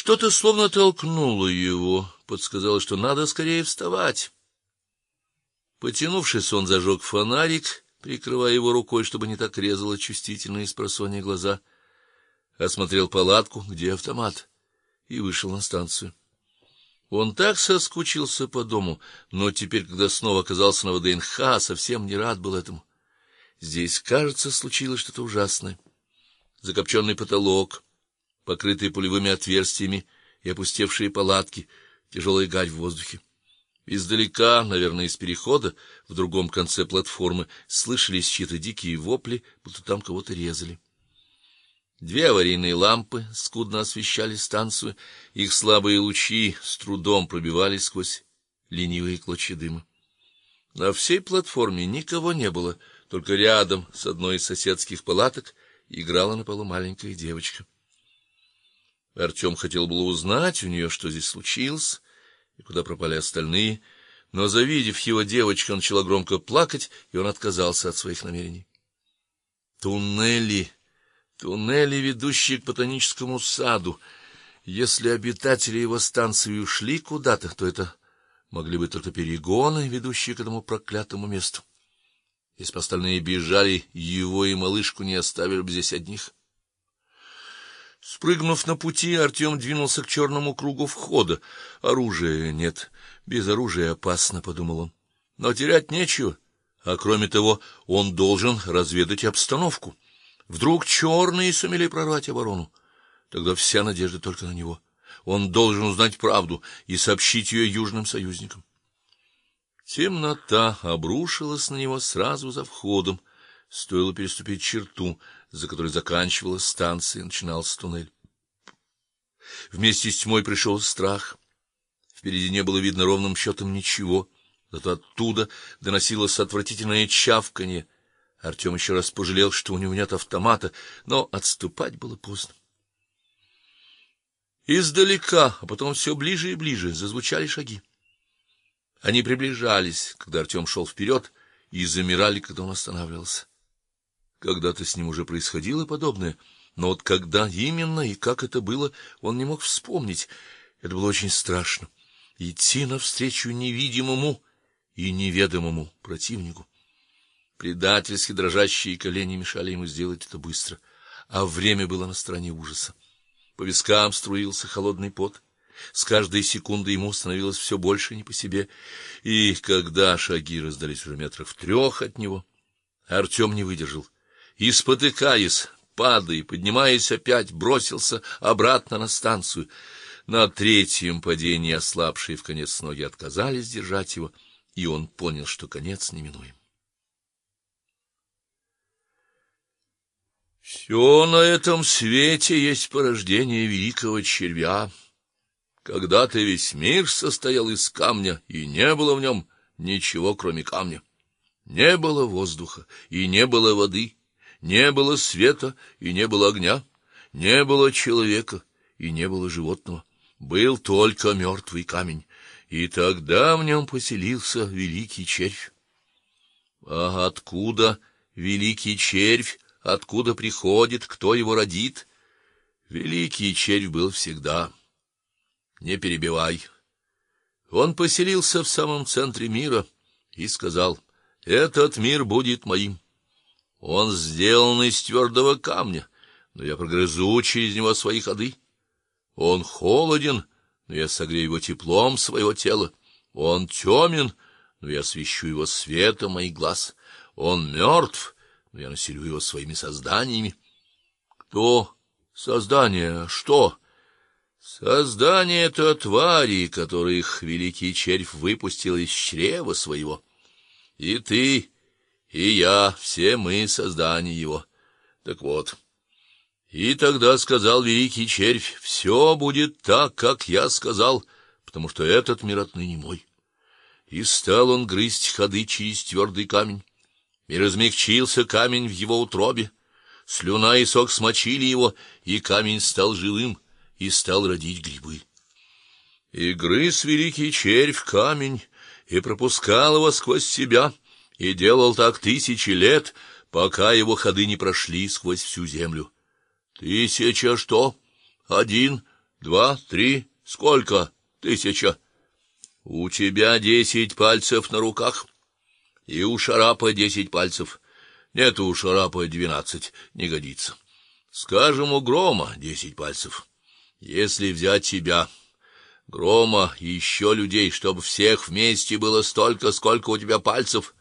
Что-то словно толкнуло его, подсказало, что надо скорее вставать. Потянувшись, он зажег фонарик, прикрывая его рукой, чтобы не так резало чувствительные спросонья глаза. Осмотрел палатку, где автомат, и вышел на станцию. Он так соскучился по дому, но теперь, когда снова оказался на ВДНХ, совсем не рад был этому. Здесь, кажется, случилось что-то ужасное. Закопченный потолок, покрытые пулевыми отверстиями и опустевшие палатки, тяжелая гарь в воздухе. Издалека, наверное, из перехода, в другом конце платформы, слышались чьи-то дикие вопли, будто там кого-то резали. Две аварийные лампы скудно освещали станцию, их слабые лучи с трудом пробивались сквозь ленивые клочья дыма. На всей платформе никого не было, только рядом с одной из соседских палаток играла на полу маленькая девочка. Артем хотел было узнать у нее, что здесь случилось и куда пропали остальные, но завидев его девочку, начала громко плакать, и он отказался от своих намерений. Туннели Туннели, ведущие к ботаническому саду. Если обитатели его станции ушли куда-то, то это могли быть только перегоны, ведущие к этому проклятому месту. Если бы остальные бежали, его и малышку не оставили бы здесь одних. Спрыгнув на пути, Артем двинулся к черному кругу входа. Оружия нет, без оружия опасно, подумал он. Но терять нечего, а кроме того, он должен разведать обстановку. Вдруг черные сумели прорвать оборону. Тогда вся надежда только на него. Он должен узнать правду и сообщить ее южным союзникам. Темнота обрушилась на него сразу за входом. Стоило переступить черту, за которой заканчивалась станция и начинался туннель. Вместе с тьмой пришел страх. Впереди не было видно ровным счетом ничего, зато оттуда доносилось отвратительное чавканье. Артем еще раз пожалел, что у него нет автомата, но отступать было поздно. Издалека, а потом все ближе и ближе зазвучали шаги. Они приближались, когда Артем шел вперед, и замирали, когда он останавливался. Когда-то с ним уже происходило подобное, но вот когда именно и как это было, он не мог вспомнить. Это было очень страшно идти навстречу невидимому и неведомому противнику. Предательски дрожащие колени мешали ему сделать это быстро, а время было на стороне ужаса. По вискам струился холодный пот. С каждой секундой ему становилось все больше не по себе, и когда шаги раздались уже метрах в трех от него, Артем не выдержал и спотыкаясь, падая, поднимаясь опять, бросился обратно на станцию. На третьем падении ослабшие в конец ноги отказались держать его, и он понял, что конец неминуем. Все на этом свете есть порождение великого червя. Когда-то весь мир состоял из камня, и не было в нем ничего, кроме камня. Не было воздуха и не было воды, не было света и не было огня, не было человека и не было животного. Был только мертвый камень, и тогда в нем поселился великий червь. А откуда великий червь? откуда приходит, кто его родит. Великий червь был всегда. Не перебивай. Он поселился в самом центре мира и сказал: "Этот мир будет моим". Он сделан из твердого камня, но я прогрызу через него свои ходы. Он холоден, но я согрею его теплом своего тела. Он темен, но я освещу его светом моих глаз. Он мертв, но я населю его своими созданиями. Кто создание? Что? Создание это твари, которых великий червь выпустил из чрева своего. И ты, и я, все мы создание его. Так вот, и тогда сказал великий червь: «Все будет так, как я сказал, потому что этот мир отныне мой. И стал он грызть ходы через твердый камень и размягчился камень в его утробе. Слюна и сок смочили его, и камень стал живым и стал родить грибы. И грыз великий червь камень и пропускал его сквозь себя, и делал так тысячи лет, пока его ходы не прошли сквозь всю землю. Тысяча что? Один, Два, три, сколько? Тысяча. У тебя десять пальцев на руках, и у шарапа десять пальцев. Нет, у шарапа двенадцать, не годится. Скажем, у грома десять пальцев. Если взять тебя, грома и еще людей, чтобы всех вместе было столько, сколько у тебя пальцев,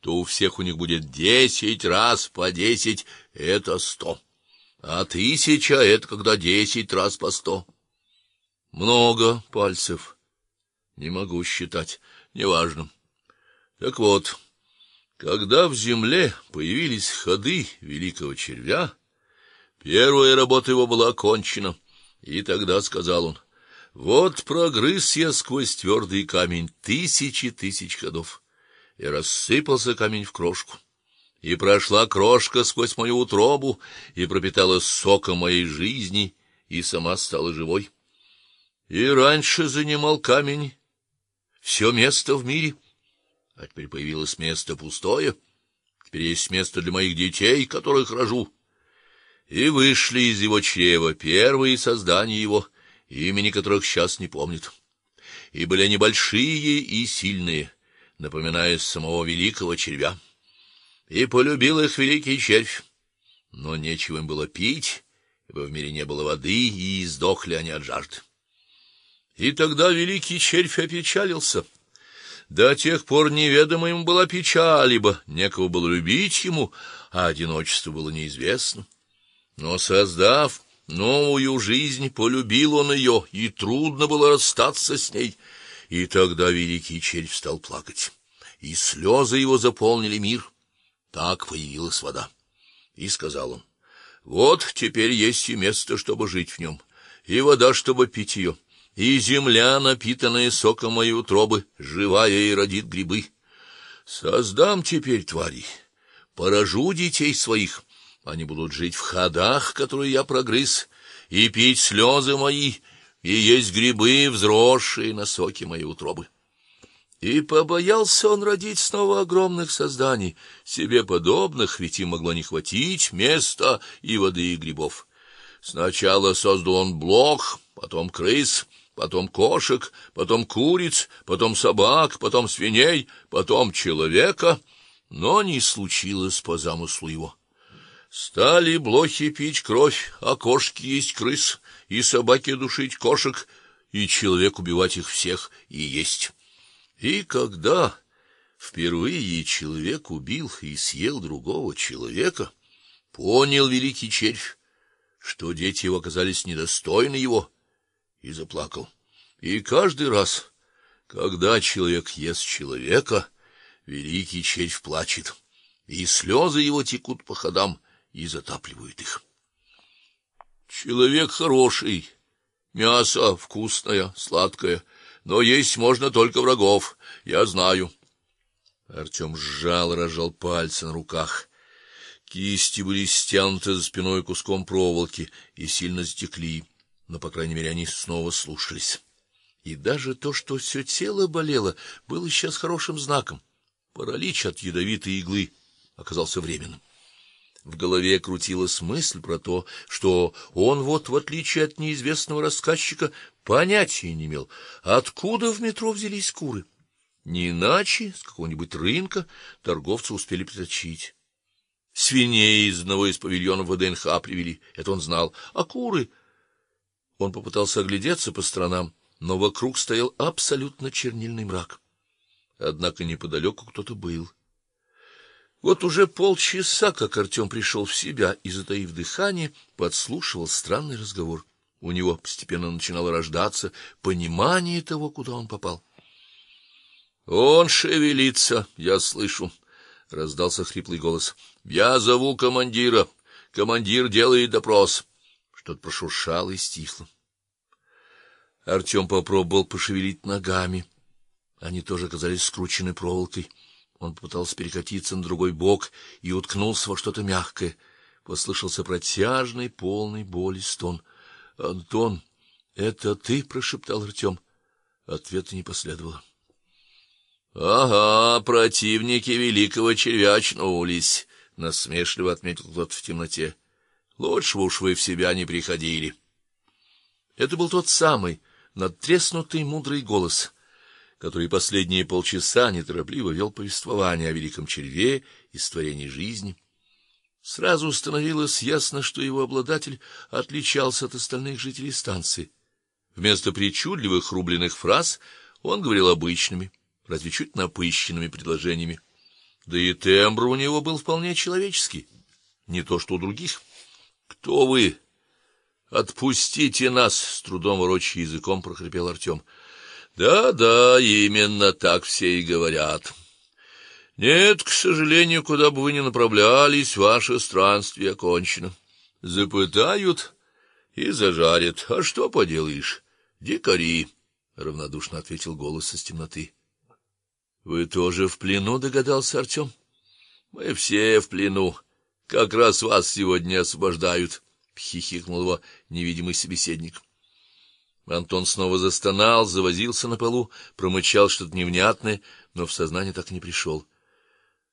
то у всех у них будет десять раз по десять — это сто. А тысяча — это когда десять раз по сто. Много пальцев. Не могу считать, неважно. Так вот, когда в земле появились ходы великого червя, первая работа его была окончена, и тогда сказал он: "Вот прогрыз я сквозь твердый камень тысячи тысяч ходов" и рассыпался камень в крошку. И прошла крошка сквозь мою утробу и пропитала соком моей жизни, и сама стала живой. И раньше занимал камень все место в мире, а теперь появилось место пустое. Теперь есть место для моих детей, которых рожу. И вышли из его чрева первые создания его, имени которых сейчас не помнит. И были они большие и сильные напоминая самого великого червя. И полюбил их великий червь. Но нечего им было пить, ибо в мире не было воды, и издохли они от жажды. И тогда великий червь опечалился. До тех пор неведома ему была печаль, ибо некого было любить ему, а одиночество было неизвестно. Но создав новую жизнь, полюбил он ее, и трудно было расстаться с ней. И тогда великий червь стал плакать, и слезы его заполнили мир. Так появилась вода. И сказал он: "Вот теперь есть и место, чтобы жить в нем, и вода, чтобы пить ее, и земля, напитанная соком моей утробы, живая и родит грибы. Создам теперь тварей, поражу детей своих, они будут жить в ходах, которые я прогрыз, и пить слезы мои, и есть грибы, взросшие на соке моей утробы. И побоялся он родить снова огромных созданий, себе подобных, ведь им могло не хватить места и воды и грибов. Сначала создал он блох, потом крыс, потом кошек, потом куриц, потом собак, потом свиней, потом человека, но не случилось по замыслу его. Стали блохи пить кровь, а кошки есть крыс, и собаки душить кошек, и человек убивать их всех и есть. И когда впервые человек убил и съел другого человека, понял великий червь, что дети его оказались недостойны его, и заплакал. И каждый раз, когда человек ест человека, великий червь плачет, и слезы его текут по ходам и затапливают их. Человек хороший, мясо вкусное, сладкое, но есть можно только врагов, я знаю. Артем сжал и разжал пальцы на руках. Кисти были стянуты за спиной куском проволоки и сильно затекли, но по крайней мере они снова слушались. И даже то, что все тело болело, было сейчас хорошим знаком. Паралич от ядовитой иглы оказался временным. В голове крутилась мысль про то, что он вот в отличие от неизвестного рассказчика понятия не имел, откуда в метро взялись куры. Не иначе с какого-нибудь рынка торговцы успели притащить. Свиней из одного из павильонов ВДНХ привели, это он знал, а куры Он попытался оглядеться по сторонам, но вокруг стоял абсолютно чернильный мрак. Однако неподалеку кто-то был. Вот уже полчаса, как Артем пришел в себя и затаив дыхание, подслушивал странный разговор. У него постепенно начинало рождаться понимание того, куда он попал. Он шевелится, я слышу, раздался хриплый голос. Я зову командира. Командир делает допрос. Что-то прошуршало и стихло. Артем попробовал пошевелить ногами. Они тоже казались скручены проволокой. Он попытался перекатиться на другой бок и уткнулся во что-то мягкое. Послышался протяжный, полный боли стон. "Антон, это ты?" прошептал Артем. Ответа не последовало. Ага, противники великого червя очнулись, насмешливо отметил кто-то в темноте. Лучше уж вы в себя не приходили. Это был тот самый надтреснутый мудрый голос, который последние полчаса неторопливо вел повествование о великом черве и створении жизни. Сразу становилось ясно, что его обладатель отличался от остальных жителей станции. Вместо причудливых рубленых фраз он говорил обычными, разве чуть напыщенными предложениями. Да и тембр у него был вполне человеческий, не то что у других. Кто вы? Отпустите нас, с трудом ворочая языком прохрипел Артем. Да-да, именно так все и говорят. Нет, к сожалению, куда бы вы ни направлялись, ваше странствие окончено. Запытают и зажарят. А что поделаешь? Дикари, равнодушно ответил голос из темноты. Вы тоже в плену, догадался Артем. Мы все в плену. Как раз вас сегодня освобождают, хихикнул его невидимый собеседник. Антон снова застонал, завозился на полу, промычал что-то невнятное, но в сознание так и не пришел.